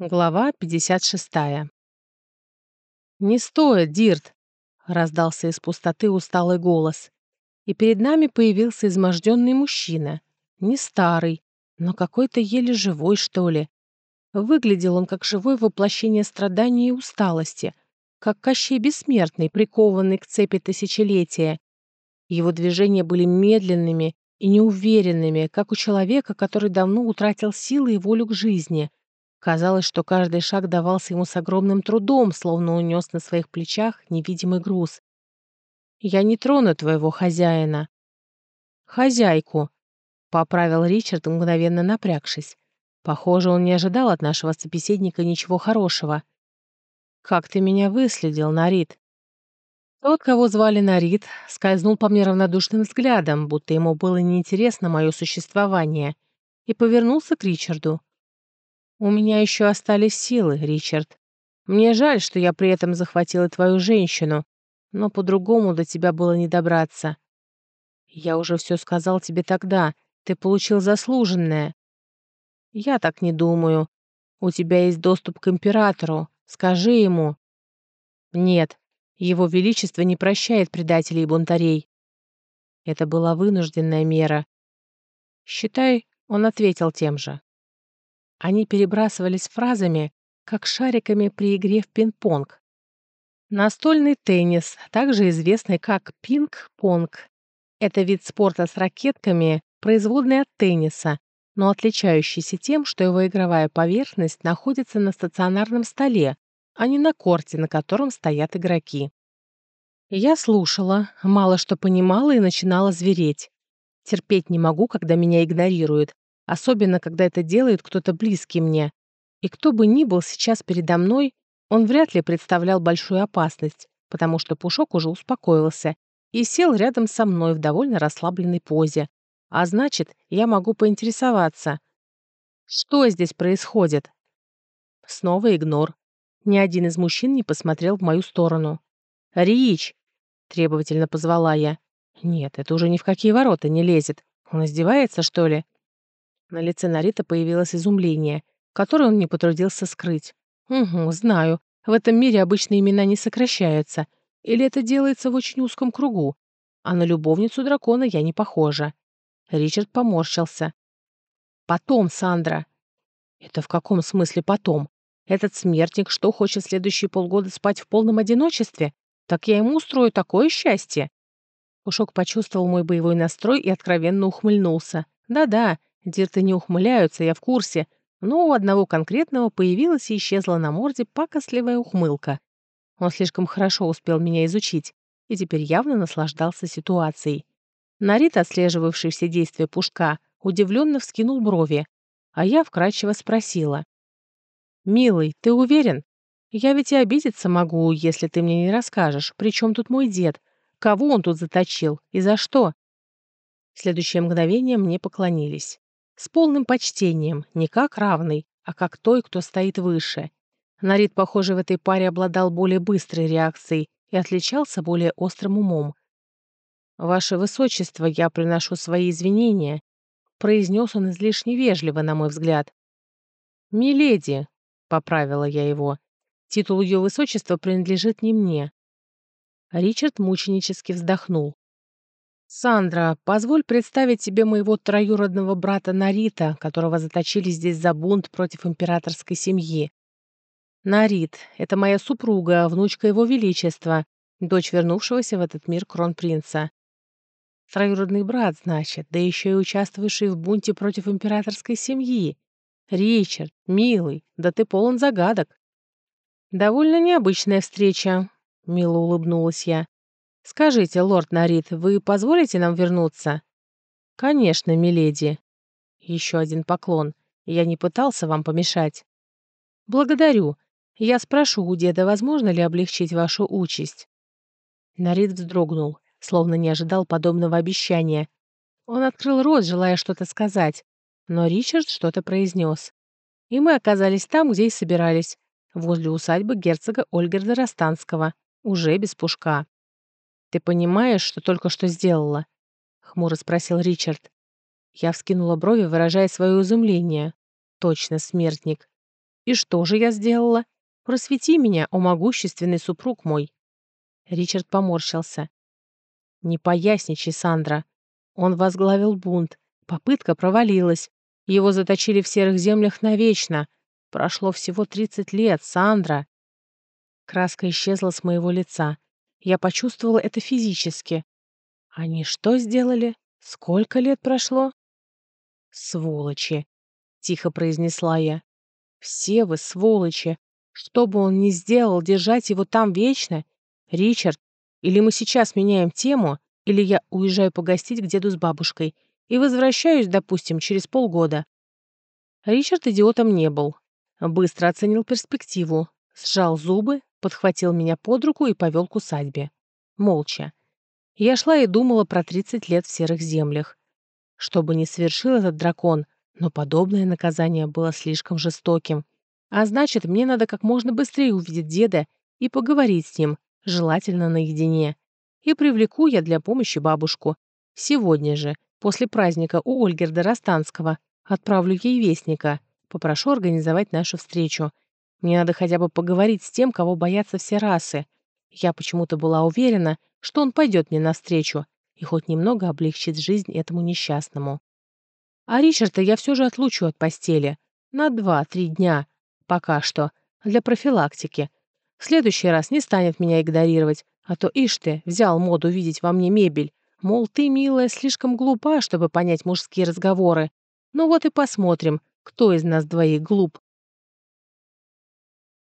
Глава 56. «Не стоит, Дирт!» — раздался из пустоты усталый голос. И перед нами появился изможденный мужчина. Не старый, но какой-то еле живой, что ли. Выглядел он как живое воплощение страданий и усталости, как Кощей Бессмертный, прикованный к цепи тысячелетия. Его движения были медленными и неуверенными, как у человека, который давно утратил силы и волю к жизни — Казалось, что каждый шаг давался ему с огромным трудом, словно унес на своих плечах невидимый груз. «Я не трону твоего хозяина». «Хозяйку», — поправил Ричард, мгновенно напрягшись. Похоже, он не ожидал от нашего собеседника ничего хорошего. «Как ты меня выследил, Нарит?» Тот, кого звали Нарит, скользнул по мне равнодушным взглядом, будто ему было неинтересно мое существование, и повернулся к Ричарду. «У меня еще остались силы, Ричард. Мне жаль, что я при этом захватила твою женщину, но по-другому до тебя было не добраться. Я уже все сказал тебе тогда, ты получил заслуженное. Я так не думаю. У тебя есть доступ к императору. Скажи ему. Нет, его величество не прощает предателей и бунтарей. Это была вынужденная мера. Считай, он ответил тем же. Они перебрасывались фразами, как шариками при игре в пинг-понг. Настольный теннис, также известный как пинг-понг. Это вид спорта с ракетками, производный от тенниса, но отличающийся тем, что его игровая поверхность находится на стационарном столе, а не на корте, на котором стоят игроки. Я слушала, мало что понимала и начинала звереть. Терпеть не могу, когда меня игнорируют, особенно когда это делает кто-то близкий мне. И кто бы ни был сейчас передо мной, он вряд ли представлял большую опасность, потому что Пушок уже успокоился и сел рядом со мной в довольно расслабленной позе. А значит, я могу поинтересоваться. Что здесь происходит? Снова игнор. Ни один из мужчин не посмотрел в мою сторону. «Рич!» — требовательно позвала я. «Нет, это уже ни в какие ворота не лезет. Он издевается, что ли?» На лице Нарита появилось изумление, которое он не потрудился скрыть. «Угу, знаю. В этом мире обычно имена не сокращаются. Или это делается в очень узком кругу. А на любовницу дракона я не похожа». Ричард поморщился. «Потом, Сандра». «Это в каком смысле потом? Этот смертник что, хочет следующие полгода спать в полном одиночестве? Так я ему устрою такое счастье!» Пушок почувствовал мой боевой настрой и откровенно ухмыльнулся. «Да-да, Дирты не ухмыляются, я в курсе, но у одного конкретного появилась и исчезла на морде пакостливая ухмылка. Он слишком хорошо успел меня изучить и теперь явно наслаждался ситуацией. Нарит, отслеживавший все действия Пушка, удивленно вскинул брови, а я вкрадчиво спросила. «Милый, ты уверен? Я ведь и обидеться могу, если ты мне не расскажешь, при чем тут мой дед, кого он тут заточил и за что?» В следующее мгновение мне поклонились. С полным почтением, не как равный, а как той, кто стоит выше. Нарид, похоже, в этой паре обладал более быстрой реакцией и отличался более острым умом. «Ваше Высочество, я приношу свои извинения», — произнес он излишне вежливо, на мой взгляд. «Миледи», — поправила я его, — «титул Ее Высочества принадлежит не мне». Ричард мученически вздохнул. «Сандра, позволь представить тебе моего троюродного брата Нарита, которого заточили здесь за бунт против императорской семьи. Нарит — это моя супруга, внучка его величества, дочь вернувшегося в этот мир кронпринца. Троюродный брат, значит, да еще и участвующий в бунте против императорской семьи. Ричард, милый, да ты полон загадок. Довольно необычная встреча, — мило улыбнулась я. «Скажите, лорд Нарит, вы позволите нам вернуться?» «Конечно, миледи». Еще один поклон. Я не пытался вам помешать. «Благодарю. Я спрошу у деда, возможно ли облегчить вашу участь». Нарит вздрогнул, словно не ожидал подобного обещания. Он открыл рот, желая что-то сказать, но Ричард что-то произнес. И мы оказались там, где и собирались, возле усадьбы герцога Ольгерда Ростанского, уже без пушка. «Ты понимаешь, что только что сделала?» — хмуро спросил Ричард. Я вскинула брови, выражая свое изумление. «Точно, смертник. И что же я сделала? Просвети меня, о могущественный супруг мой. Ричард поморщился. Не поясничай, Сандра. Он возглавил бунт. Попытка провалилась. Его заточили в серых землях навечно. Прошло всего 30 лет, Сандра. Краска исчезла с моего лица. Я почувствовала это физически. Они что сделали? Сколько лет прошло? Сволочи, тихо произнесла я. Все вы сволочи. Что бы он ни сделал, держать его там вечно? Ричард, или мы сейчас меняем тему, или я уезжаю погостить к деду с бабушкой и возвращаюсь, допустим, через полгода. Ричард идиотом не был. Быстро оценил перспективу, сжал зубы, подхватил меня под руку и повел к усадьбе. Молча. Я шла и думала про 30 лет в серых землях. Что бы ни совершил этот дракон, но подобное наказание было слишком жестоким. А значит, мне надо как можно быстрее увидеть деда и поговорить с ним, желательно наедине. И привлеку я для помощи бабушку. Сегодня же, после праздника у Ольгерда Ростанского, отправлю ей вестника. Попрошу организовать нашу встречу. Мне надо хотя бы поговорить с тем, кого боятся все расы. Я почему-то была уверена, что он пойдет мне навстречу и хоть немного облегчит жизнь этому несчастному. А Ричарда я все же отлучу от постели. На два-три дня. Пока что. Для профилактики. В следующий раз не станет меня игнорировать, а то, ишь ты, взял моду видеть во мне мебель. Мол, ты, милая, слишком глупа, чтобы понять мужские разговоры. Ну вот и посмотрим, кто из нас двоих глуп.